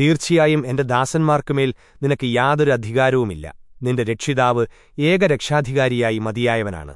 തീർച്ചയായും എന്റെ ദാസന്മാർക്കുമേൽ നിനക്ക് യാതൊരു അധികാരവുമില്ല. നിന്റെ രക്ഷിതാവ് ഏക രക്ഷാധികാരിയായി മതിയായവനാണ്.